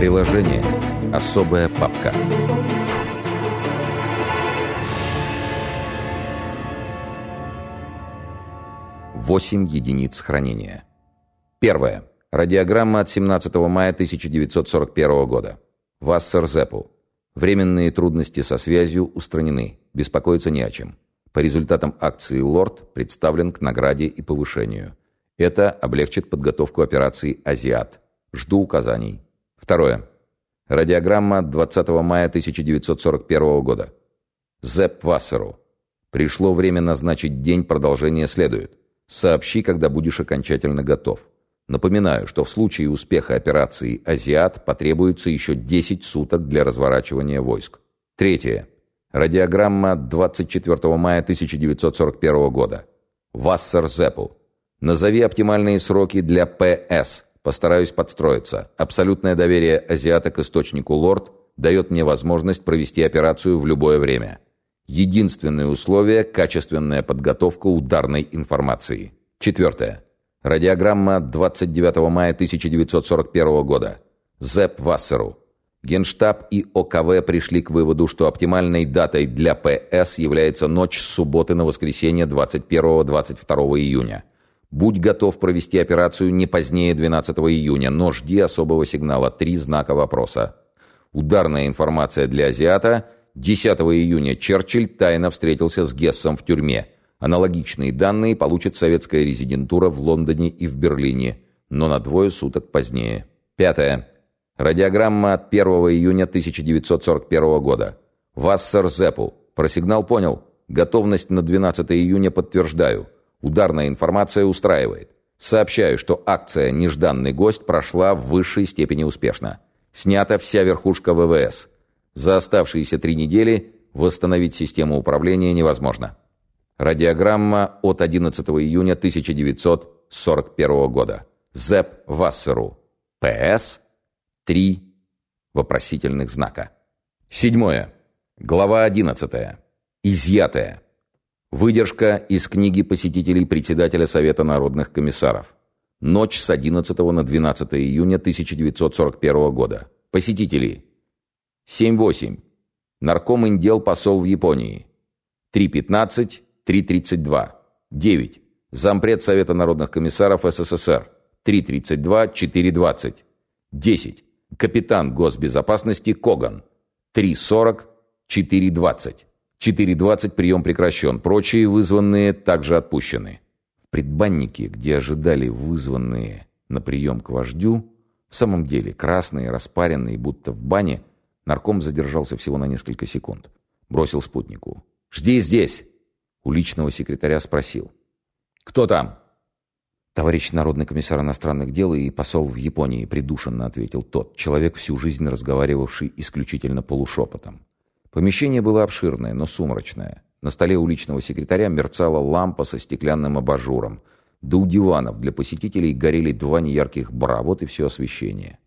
Приложение. Особая папка. Восемь единиц хранения. Первое. Радиограмма от 17 мая 1941 года. Вассер Зеппл. Временные трудности со связью устранены. Беспокоиться не о чем. По результатам акции «Лорд» представлен к награде и повышению. Это облегчит подготовку операции «Азиат». Жду указаний. Второе. Радиограмма 20 мая 1941 года. Зепп Вассеру. Пришло время назначить день, продолжение следует. Сообщи, когда будешь окончательно готов. Напоминаю, что в случае успеха операции «Азиат» потребуется еще 10 суток для разворачивания войск. Третье. Радиограмма 24 мая 1941 года. Вассер Зеппл. Назови оптимальные сроки для ПС. Постараюсь подстроиться. Абсолютное доверие азиата к источнику Лорд дает мне возможность провести операцию в любое время. Единственное условие – качественная подготовка ударной информации. Четвертое. Радиограмма 29 мая 1941 года. Зепп Вассеру. Генштаб и ОКВ пришли к выводу, что оптимальной датой для ПС является ночь с субботы на воскресенье 21-22 июня. Будь готов провести операцию не позднее 12 июня, но жди особого сигнала. Три знака вопроса. Ударная информация для азиата. 10 июня Черчилль тайно встретился с Гессом в тюрьме. Аналогичные данные получит советская резидентура в Лондоне и в Берлине, но на двое суток позднее. Пятое. Радиограмма от 1 июня 1941 года. Вассер Зеппл. Про сигнал понял. Готовность на 12 июня подтверждаю. Ударная информация устраивает. Сообщаю, что акция «Нежданный гость» прошла в высшей степени успешно. Снята вся верхушка ВВС. За оставшиеся три недели восстановить систему управления невозможно. Радиограмма от 11 июня 1941 года. ЗЭП Вассеру. ПС. Три вопросительных знака. Седьмое. Глава 11. Изъятая. Выдержка из книги посетителей председателя Совета народных комиссаров. Ночь с 11 на 12 июня 1941 года. Посетители. 7.8. Нарком Индел посол в Японии. 3.15. 3.32. 9. Зампред Совета народных комиссаров СССР. 3.32, 4.20. 10. Капитан госбезопасности Коган. 3.40, 4.20. 4.20 прием прекращен. Прочие вызванные также отпущены. В предбаннике, где ожидали вызванные на прием к вождю, в самом деле красные, распаренные, будто в бане, нарком задержался всего на несколько секунд. Бросил спутнику. «Жди здесь!» У личного секретаря спросил. «Кто там?» «Товарищ народный комиссар иностранных дел и посол в Японии», придушенно ответил тот, человек, всю жизнь разговаривавший исключительно полушепотом. Помещение было обширное, но сумрачное. На столе у личного секретаря мерцала лампа со стеклянным абажуром. Да у диванов для посетителей горели два неярких бра, вот и все освещение.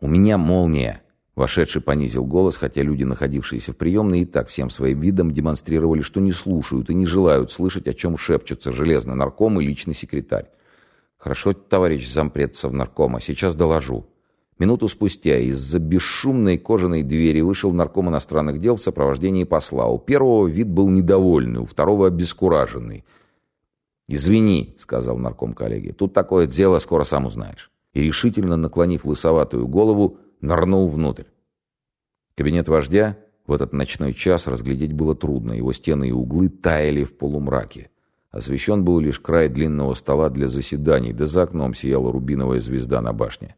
«У меня молния!» Вошедший понизил голос, хотя люди, находившиеся в приемной, и так всем своим видом демонстрировали, что не слушают и не желают слышать, о чем шепчутся железный нарком и личный секретарь. «Хорошо, товарищ зампред совнаркома, сейчас доложу». Минуту спустя из-за бесшумной кожаной двери вышел нарком иностранных дел в сопровождении посла. У первого вид был недовольный, у второго обескураженный. «Извини», — сказал нарком коллеге, — «тут такое дело, скоро сам узнаешь». И решительно наклонив лысоватую голову, нырнул внутрь. Кабинет вождя в этот ночной час разглядеть было трудно, его стены и углы таяли в полумраке. Освещен был лишь край длинного стола для заседаний, да за окном сияла рубиновая звезда на башне.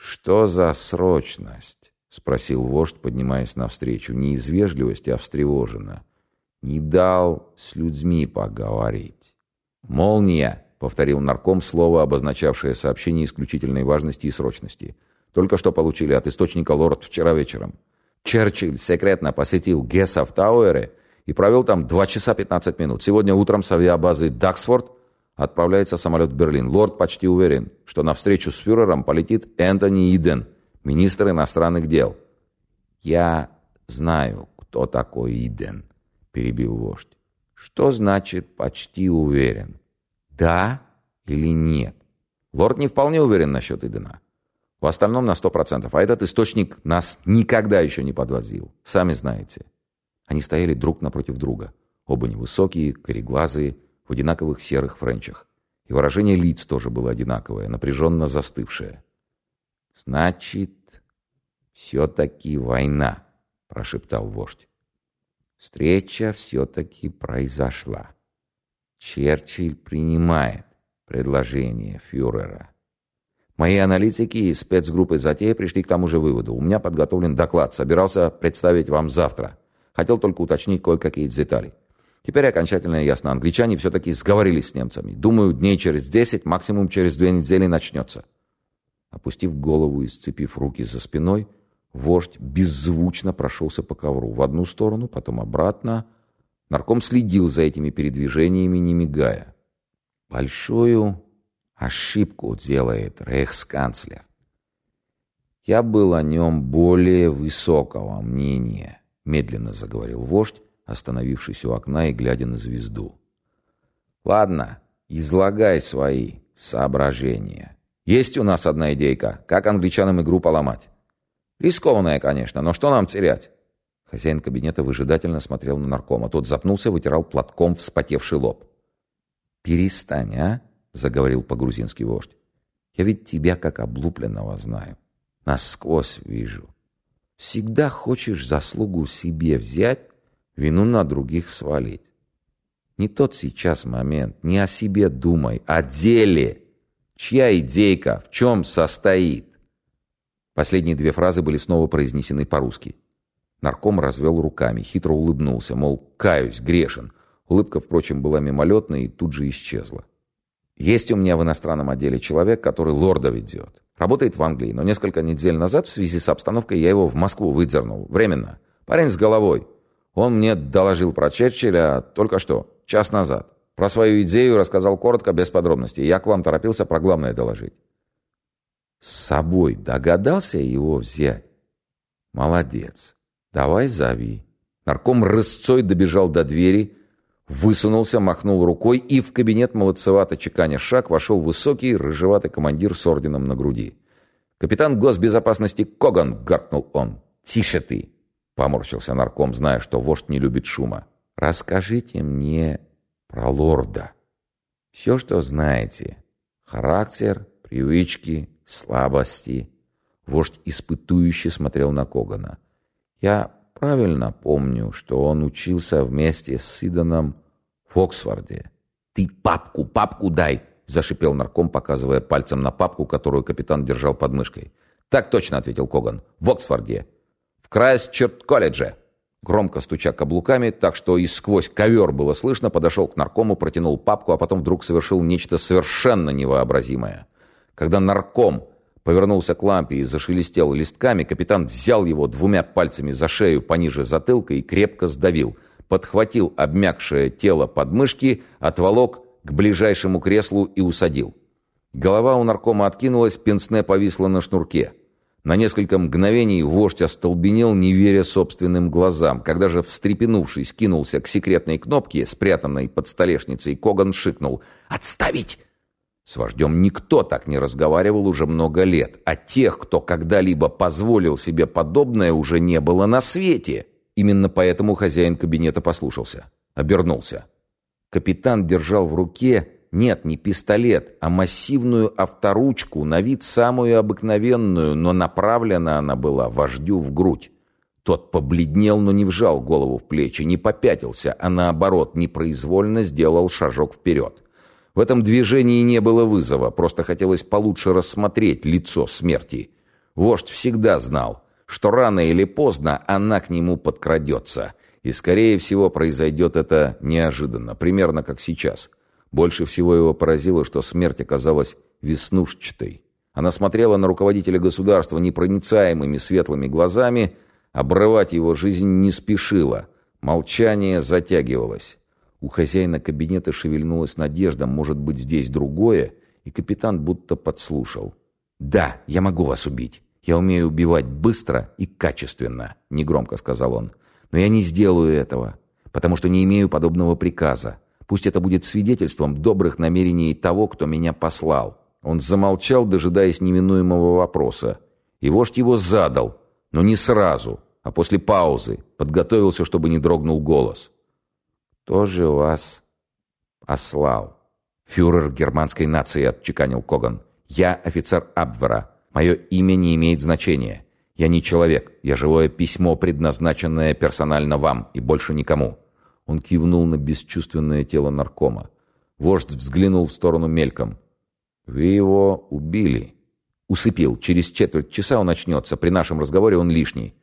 «Что за срочность?» — спросил вождь, поднимаясь навстречу. Не из вежливости, а встревоженно. «Не дал с людьми поговорить». «Молния!» — повторил нарком слово, обозначавшее сообщение исключительной важности и срочности — только что получили от источника лорд вчера вечером. Черчилль секретно посетил Гесса в Тауэре и провел там 2 часа 15 минут. Сегодня утром с авиабазы Даксфорд отправляется самолет в Берлин. Лорд почти уверен, что на встречу с фюрером полетит Энтони Иден, министр иностранных дел. «Я знаю, кто такой Иден», — перебил вождь. «Что значит «почти уверен»? Да или нет?» Лорд не вполне уверен насчет Идена. В остальном на сто процентов. А этот источник нас никогда еще не подвозил. Сами знаете. Они стояли друг напротив друга. Оба невысокие, кореглазые, в одинаковых серых френчах. И выражение лиц тоже было одинаковое, напряженно застывшее. «Значит, все-таки война», — прошептал вождь. «Встреча все-таки произошла. Черчилль принимает предложение фюрера». Мои аналитики и спецгруппы «Затея» пришли к тому же выводу. У меня подготовлен доклад, собирался представить вам завтра. Хотел только уточнить кое-какие детали. Теперь окончательно ясно. Англичане все-таки сговорились с немцами. Думаю, дней через десять, максимум через две недели начнется. Опустив голову и сцепив руки за спиной, вождь беззвучно прошелся по ковру. В одну сторону, потом обратно. Нарком следил за этими передвижениями, не мигая. Большую ошибку делает рейхсканцлер. Я был о нем более высокого мнения, медленно заговорил вождь, остановившись у окна и глядя на звезду. «Ладно, излагай свои соображения. Есть у нас одна идейка, как англичанам игру поломать. Рискованная, конечно, но что нам терять?» Хозяин кабинета выжидательно смотрел на наркома. Тот запнулся, вытирал платком вспотевший лоб. «Перестань, а?» — заговорил по-грузински вождь. «Я ведь тебя как облупленного знаю. Насквозь вижу. Всегда хочешь заслугу себе взять вину на других свалить. Не тот сейчас момент, не о себе думай, о деле. Чья идейка, в чем состоит? Последние две фразы были снова произнесены по-русски. Нарком развел руками, хитро улыбнулся, мол, каюсь, грешен. Улыбка, впрочем, была мимолетной и тут же исчезла. Есть у меня в иностранном отделе человек, который лорда ведет. Работает в Англии, но несколько недель назад в связи с обстановкой я его в Москву выдернул. Временно. Парень с головой. Он мне доложил про Черчилля только что, час назад. Про свою идею рассказал коротко, без подробностей. Я к вам торопился про главное доложить. С собой догадался его взять? Молодец. Давай зови. Нарком рысцой добежал до двери, высунулся, махнул рукой, и в кабинет молодцевато чеканя шаг вошел высокий, рыжеватый командир с орденом на груди. «Капитан госбезопасности Коган!» — гаркнул он. «Тише ты!» Поморщился нарком, зная, что вождь не любит шума. «Расскажите мне про лорда. Все, что знаете. Характер, привычки, слабости». Вождь испытующе смотрел на Когана. «Я правильно помню, что он учился вместе с Сиданом в Оксфорде». «Ты папку, папку дай!» — зашипел нарком, показывая пальцем на папку, которую капитан держал под мышкой. «Так точно», — ответил Коган. «В Оксфорде. Крайстчерт-колледже!» Громко стуча каблуками, так что и сквозь ковер было слышно, подошел к наркому, протянул папку, а потом вдруг совершил нечто совершенно невообразимое. Когда нарком повернулся к лампе и зашелестел листками, капитан взял его двумя пальцами за шею пониже затылка и крепко сдавил, подхватил обмякшее тело под мышки, отволок к ближайшему креслу и усадил. Голова у наркома откинулась, пенсне повисла на шнурке. На несколько мгновений вождь остолбенел, не веря собственным глазам. Когда же, встрепенувшись, кинулся к секретной кнопке, спрятанной под столешницей, Коган шикнул «Отставить!». С вождем никто так не разговаривал уже много лет, а тех, кто когда-либо позволил себе подобное, уже не было на свете. Именно поэтому хозяин кабинета послушался. Обернулся. Капитан держал в руке нет, не пистолет, а массивную авторучку, на вид самую обыкновенную, но направлена она была вождю в грудь. Тот побледнел, но не вжал голову в плечи, не попятился, а наоборот, непроизвольно сделал шажок вперед. В этом движении не было вызова, просто хотелось получше рассмотреть лицо смерти. Вождь всегда знал, что рано или поздно она к нему подкрадется, и, скорее всего, произойдет это неожиданно, примерно как сейчас – больше всего его поразило, что смерть оказалась веснушчатой. Она смотрела на руководителя государства непроницаемыми светлыми глазами, обрывать его жизнь не спешила. Молчание затягивалось. У хозяина кабинета шевельнулась надежда, может быть, здесь другое, и капитан будто подслушал. «Да, я могу вас убить. Я умею убивать быстро и качественно», — негромко сказал он. «Но я не сделаю этого, потому что не имею подобного приказа. Пусть это будет свидетельством добрых намерений того, кто меня послал. Он замолчал, дожидаясь неминуемого вопроса. И вождь его задал, но не сразу, а после паузы, подготовился, чтобы не дрогнул голос. «Кто же вас ослал?» «Фюрер германской нации», — отчеканил Коган. «Я офицер Абвера. Мое имя не имеет значения. Я не человек. Я живое письмо, предназначенное персонально вам и больше никому». Он кивнул на бесчувственное тело наркома. Вождь взглянул в сторону мельком. «Вы его убили». «Усыпил. Через четверть часа он очнется. При нашем разговоре он лишний».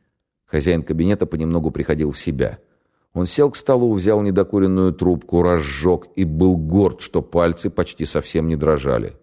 Хозяин кабинета понемногу приходил в себя. Он сел к столу, взял недокуренную трубку, разжег и был горд, что пальцы почти совсем не дрожали.